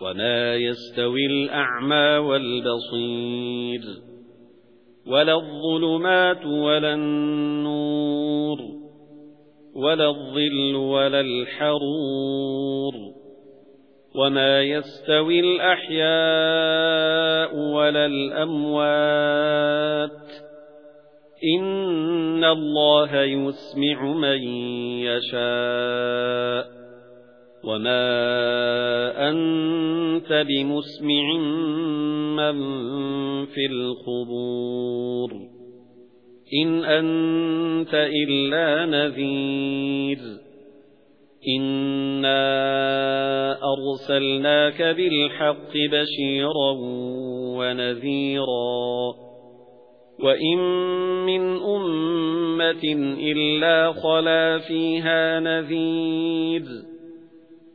وَمَا يَسْتَوِي الْأَعْمَى وَالْبَصِيرُ وَلَا الظُّلُمَاتُ وَلَا النُّورُ وَلَا الظِّلُّ وَلَا الْحَرُورُ وَمَا يَسْتَوِي الْأَحْيَاءُ وَلَا الْأَمْوَاتُ إِنَّ اللَّهَ يُسْمِعُ مَن يَشَاءُ وَمَا أَنتَ بِمُسْمِعٍ مَّن فِي الْقُبُورِ. إِنْ أَنتَ إِلَّا نَذِيرٌ. إِنَّا أَرْسَلْنَاكَ بِالْحَقِّ بَشِيرًا وَنَذِيرًا. وَإِن مِّنْ أُمَّةٍ إِلَّا خَلَا فِيهَا نَذِيرٌ.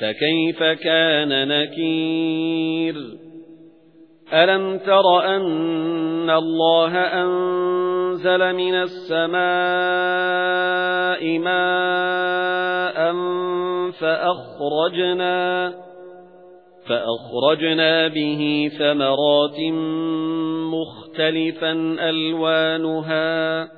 فَكَيْفَ كَانَ نَكِيرِ؟ أَلَمْ تَرَ أَنَّ اللَّهَ أَنزَلَ مِنَ السَّمَاءِ مَاءً فَأَخْرَجْنَا فَأَخْرَجْنَا بِهِ ثَمَرَاتٍ مُخْتَلِفًا أَلْوَانُهَا